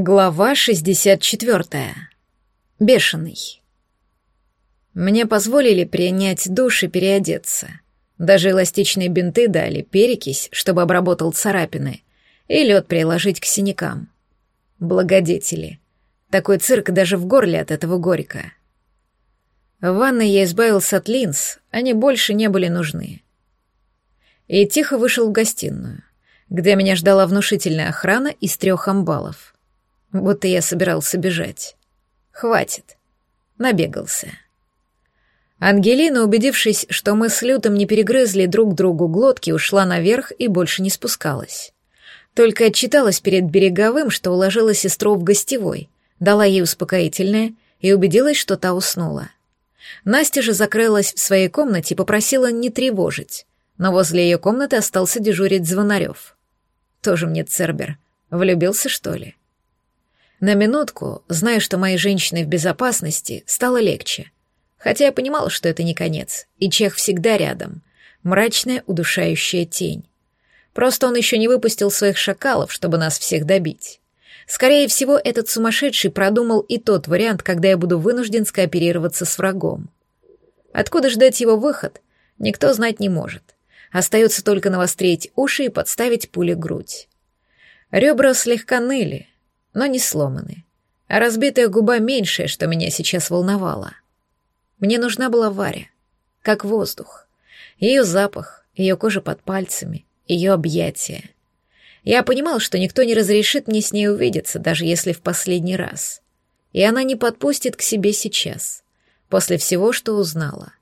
Глава 64. Бешеный. Мне позволили принять душ и переодеться. Даже эластичные бинты дали, перекись, чтобы обработал царапины, и лед приложить к синякам. Благодетели. Такой цирк даже в горле от этого горько. В ванной я избавился от линз, они больше не были нужны. И тихо вышел в гостиную, где меня ждала внушительная охрана из трех амбалов — будто я собирался бежать. Хватит. Набегался. Ангелина, убедившись, что мы с Лютом не перегрызли друг другу глотки, ушла наверх и больше не спускалась. Только отчиталась перед береговым, что уложила сестру в гостевой, дала ей успокоительное и убедилась, что та уснула. Настя же закрылась в своей комнате и попросила не тревожить, но возле ее комнаты остался дежурить Звонарев. Тоже мне Цербер. Влюбился, что ли? На минутку, зная, что моей женщины в безопасности, стало легче. Хотя я понимал, что это не конец, и Чех всегда рядом. Мрачная, удушающая тень. Просто он еще не выпустил своих шакалов, чтобы нас всех добить. Скорее всего, этот сумасшедший продумал и тот вариант, когда я буду вынужден скооперироваться с врагом. Откуда ждать его выход, никто знать не может. Остается только навострить уши и подставить пуле грудь. Ребра слегка ныли, но не сломаны. А разбитая губа меньшее, что меня сейчас волновало. Мне нужна была Варя, как воздух. Ее запах, ее кожа под пальцами, ее объятия. Я понимал, что никто не разрешит мне с ней увидеться, даже если в последний раз. И она не подпустит к себе сейчас, после всего, что узнала.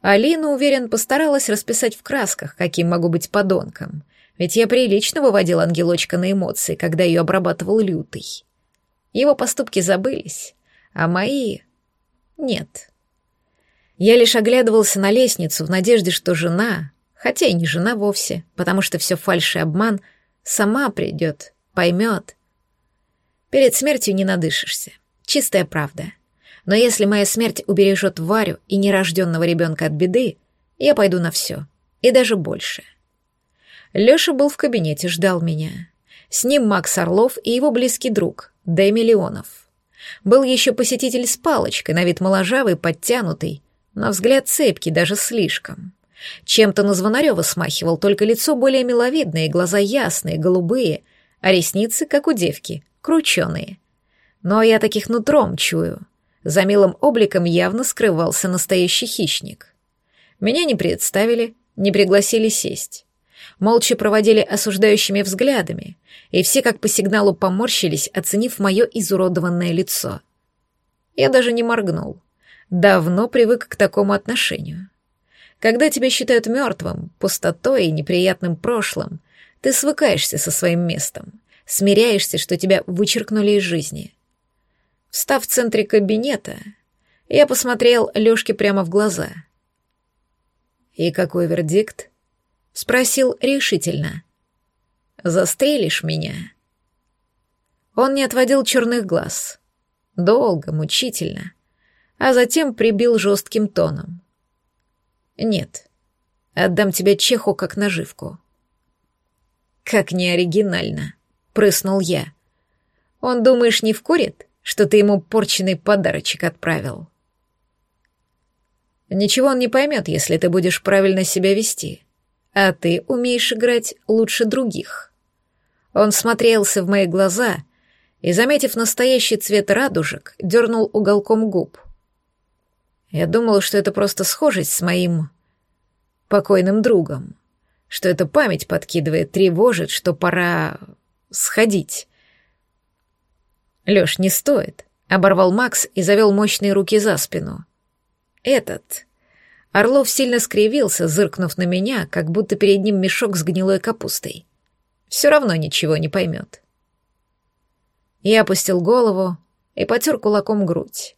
Алина, уверен, постаралась расписать в красках, каким могу быть подонком, ведь я прилично выводил ангелочка на эмоции, когда ее обрабатывал лютый. Его поступки забылись, а мои... Нет. Я лишь оглядывался на лестницу в надежде, что жена, хотя и не жена вовсе, потому что все фальшь и обман, сама придет, поймет. Перед смертью не надышишься. Чистая правда. Но если моя смерть убережет Варю и нерожденного ребенка от беды, я пойду на все. И даже больше. Лёша был в кабинете, ждал меня. С ним Макс Орлов и его близкий друг, Дэми Леонов. Был еще посетитель с палочкой, на вид моложавый, подтянутый, на взгляд цепкий, даже слишком. Чем-то на Звонарева смахивал, только лицо более миловидное, глаза ясные, голубые, а ресницы, как у девки, крученые. Но я таких нутром чую. За милым обликом явно скрывался настоящий хищник. Меня не представили, не пригласили сесть молча проводили осуждающими взглядами, и все как по сигналу поморщились, оценив мое изуродованное лицо. Я даже не моргнул. Давно привык к такому отношению. Когда тебя считают мертвым, пустотой и неприятным прошлым, ты свыкаешься со своим местом, смиряешься, что тебя вычеркнули из жизни. Встав в центре кабинета, я посмотрел Лёшке прямо в глаза. «И какой вердикт?» — спросил решительно. «Застрелишь меня?» Он не отводил черных глаз. Долго, мучительно. А затем прибил жестким тоном. «Нет, отдам тебя Чеху как наживку». «Как неоригинально», — прыснул я. «Он, думаешь, не вкурит, что ты ему порченный подарочек отправил?» «Ничего он не поймет, если ты будешь правильно себя вести», а ты умеешь играть лучше других». Он смотрелся в мои глаза и, заметив настоящий цвет радужек, дернул уголком губ. Я думал, что это просто схожесть с моим покойным другом, что эта память подкидывает, тревожит, что пора сходить. «Лёш, не стоит», — оборвал Макс и завел мощные руки за спину. «Этот Орлов сильно скривился, зыркнув на меня, как будто перед ним мешок с гнилой капустой. Все равно ничего не поймет. Я опустил голову и потер кулаком грудь.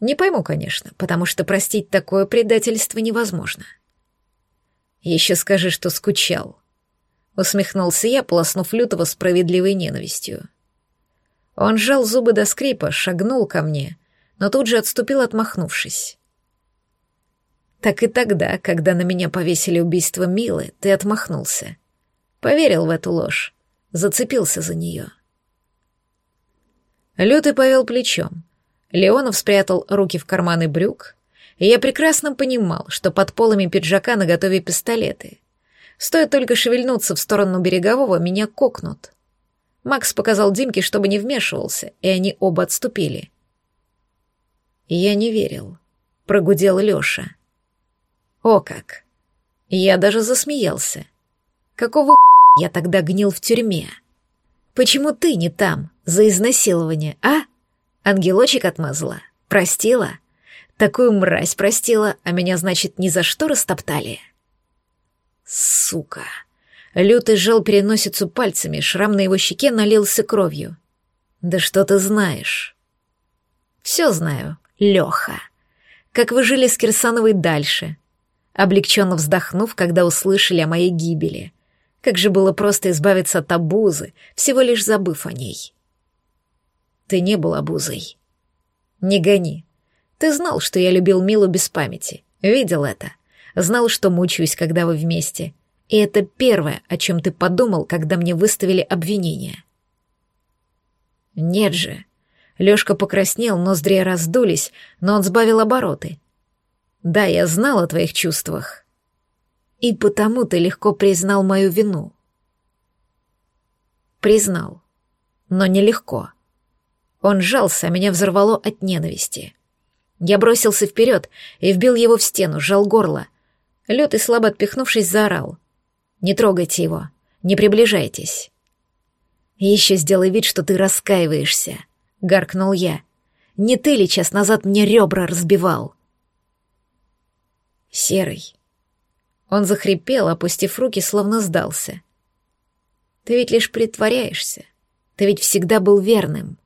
Не пойму, конечно, потому что простить такое предательство невозможно. Еще скажи, что скучал. Усмехнулся я, полоснув лютого справедливой ненавистью. Он сжал зубы до скрипа, шагнул ко мне, но тут же отступил, отмахнувшись. Так и тогда, когда на меня повесили убийство Милы, ты отмахнулся. Поверил в эту ложь, зацепился за нее. Лютый повел плечом. Леонов спрятал руки в карманы брюк, и я прекрасно понимал, что под полами пиджака наготове пистолеты. Стоит только шевельнуться в сторону берегового, меня кокнут. Макс показал Димке, чтобы не вмешивался, и они оба отступили. Я не верил. Прогудел Лёша. О как! Я даже засмеялся. Какого я тогда гнил в тюрьме? Почему ты не там, за изнасилование, а? Ангелочек отмазала? Простила? Такую мразь простила, а меня, значит, ни за что растоптали? Сука! Лютый сжал переносицу пальцами, шрам на его щеке налился кровью. «Да что ты знаешь?» «Все знаю, Леха. Как вы жили с Кирсановой дальше?» Облегченно вздохнув, когда услышали о моей гибели. Как же было просто избавиться от обузы, всего лишь забыв о ней. «Ты не был обузой». «Не гони. Ты знал, что я любил Милу без памяти. Видел это. Знал, что мучаюсь, когда вы вместе. И это первое, о чем ты подумал, когда мне выставили обвинение. Нет же. Лёшка покраснел, ноздри раздулись, но он сбавил обороты. Да, я знал о твоих чувствах. И потому ты легко признал мою вину. Признал. Но нелегко. Он сжался, а меня взорвало от ненависти. Я бросился вперед и вбил его в стену, сжал горло. Лютый, слабо отпихнувшись, заорал — не трогайте его, не приближайтесь. Еще сделай вид, что ты раскаиваешься, гаркнул я. Не ты ли час назад мне ребра разбивал? Серый. Он захрипел, опустив руки, словно сдался. Ты ведь лишь притворяешься. Ты ведь всегда был верным.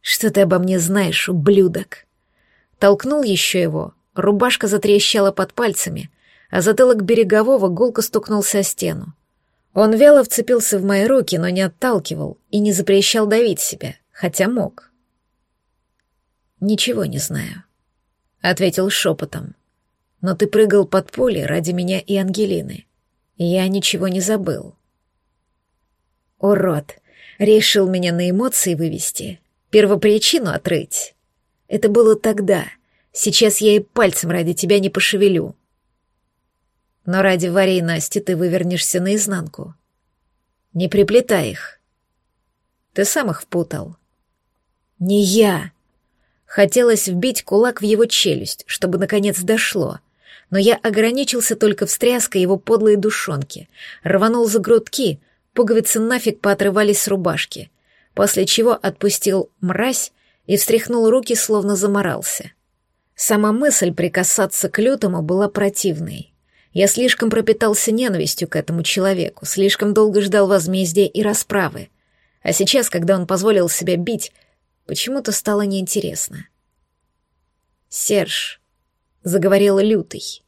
Что ты обо мне знаешь, ублюдок? Толкнул еще его, рубашка затрещала под пальцами, а затылок берегового гулко стукнулся о стену. Он вяло вцепился в мои руки, но не отталкивал и не запрещал давить себя, хотя мог. «Ничего не знаю», — ответил шепотом. «Но ты прыгал под поле ради меня и Ангелины. Я ничего не забыл». «Урод! Решил меня на эмоции вывести, первопричину отрыть. Это было тогда. Сейчас я и пальцем ради тебя не пошевелю. Но ради Вари и Насти ты вывернешься наизнанку. Не приплетай их. Ты сам их впутал. Не я. Хотелось вбить кулак в его челюсть, чтобы наконец дошло, но я ограничился только встряской его подлой душонки, рванул за грудки, пуговицы нафиг поотрывались с рубашки, после чего отпустил мразь и встряхнул руки, словно заморался. Сама мысль прикасаться к лютому была противной. Я слишком пропитался ненавистью к этому человеку, слишком долго ждал возмездия и расправы. А сейчас, когда он позволил себя бить, почему-то стало неинтересно. «Серж», — заговорил Лютый.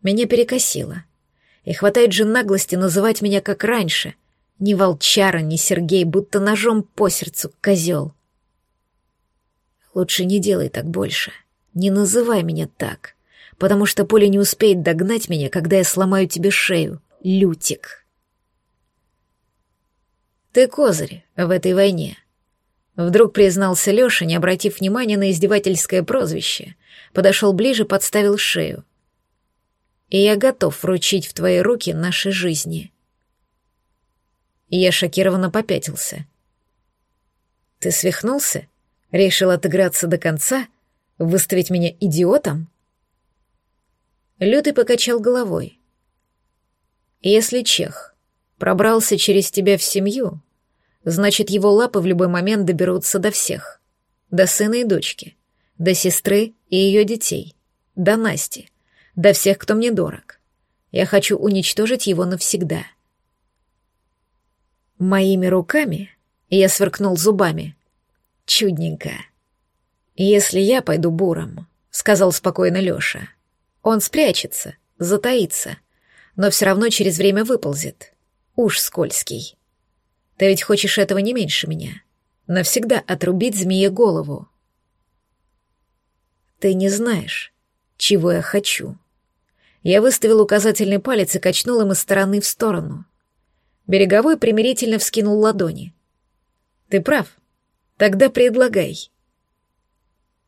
Меня перекосило. И хватает же наглости называть меня как раньше. Ни волчара, ни Сергей, будто ножом по сердцу, козел. Лучше не делай так больше. Не называй меня так потому что Поле не успеет догнать меня, когда я сломаю тебе шею, Лютик. Ты козырь в этой войне. Вдруг признался Лёша, не обратив внимания на издевательское прозвище, подошел ближе, подставил шею. И я готов вручить в твои руки наши жизни. Я шокированно попятился. Ты свихнулся? Решил отыграться до конца? Выставить меня идиотом? Лютый покачал головой. «Если Чех пробрался через тебя в семью, значит, его лапы в любой момент доберутся до всех. До сына и дочки, до сестры и ее детей, до Насти, до всех, кто мне дорог. Я хочу уничтожить его навсегда». Моими руками я сверкнул зубами. Чудненько. «Если я пойду буром», — сказал спокойно Лёша, — он спрячется, затаится, но все равно через время выползет. Уж скользкий. Ты ведь хочешь этого не меньше меня. Навсегда отрубить змее голову. Ты не знаешь, чего я хочу. Я выставил указательный палец и качнул им из стороны в сторону. Береговой примирительно вскинул ладони. Ты прав. Тогда предлагай.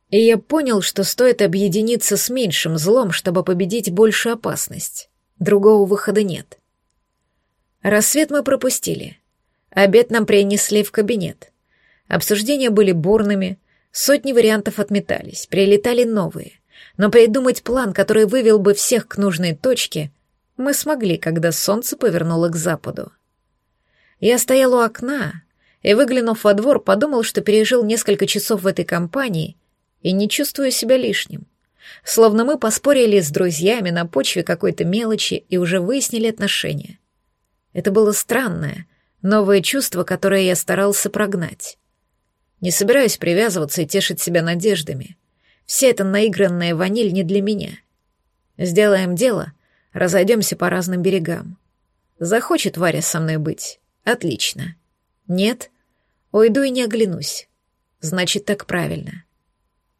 И я понял, что стоит объединиться с меньшим злом, чтобы победить большую опасность. Другого выхода нет. Рассвет мы пропустили. Обед нам принесли в кабинет. Обсуждения были бурными, сотни вариантов отметались, прилетали новые. Но придумать план, который вывел бы всех к нужной точке, мы смогли, когда солнце повернуло к западу. Я стоял у окна и, выглянув во двор, подумал, что пережил несколько часов в этой компании и не чувствую себя лишним. Словно мы поспорили с друзьями на почве какой-то мелочи и уже выяснили отношения. Это было странное, новое чувство, которое я старался прогнать. Не собираюсь привязываться и тешить себя надеждами. Вся эта наигранная ваниль не для меня. Сделаем дело, разойдемся по разным берегам. Захочет Варя со мной быть? Отлично. Нет? Уйду и не оглянусь. Значит, так правильно.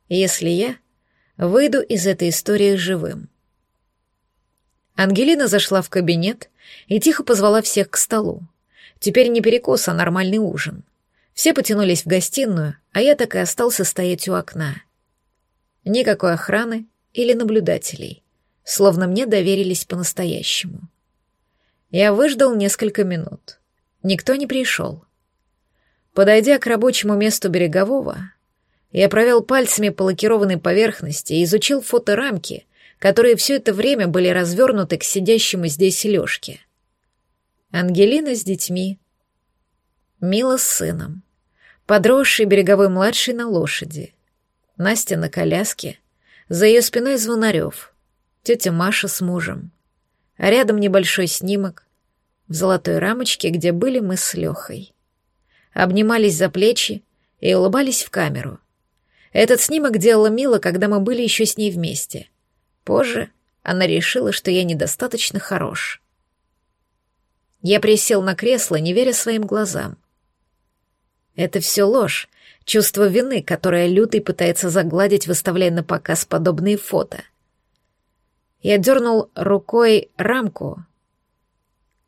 Если я выйду из этой истории живым. Ангелина зашла в кабинет и тихо позвала всех к столу. Теперь не перекус, а нормальный ужин. Все потянулись в гостиную, а я так и остался стоять у окна. Никакой охраны или наблюдателей, словно мне доверились по-настоящему. Я выждал несколько минут. Никто не пришел. Подойдя к рабочему месту берегового, я провел пальцами по лакированной поверхности и изучил фоторамки, которые все это время были развернуты к сидящему здесь Лёшке. Ангелина с детьми, Мила с сыном, подросший береговой младший на лошади, Настя на коляске, за ее спиной Звонарев, тетя Маша с мужем, а рядом небольшой снимок в золотой рамочке, где были мы с Лехой. Обнимались за плечи и улыбались в камеру. Этот снимок делала Мила, когда мы были еще с ней вместе. Позже она решила, что я недостаточно хорош. Я присел на кресло, не веря своим глазам. Это все ложь, чувство вины, которое Лютый пытается загладить, выставляя на показ подобные фото. Я дернул рукой рамку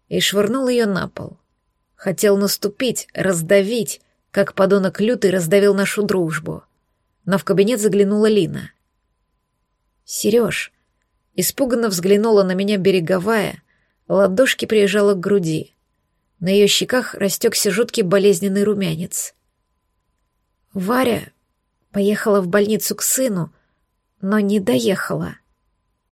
и швырнул ее на пол. Хотел наступить, раздавить, как подонок Лютый раздавил нашу дружбу — но в кабинет заглянула Лина. «Сереж», испуганно взглянула на меня береговая, ладошки приезжала к груди. На ее щеках растекся жуткий болезненный румянец. Варя поехала в больницу к сыну, но не доехала.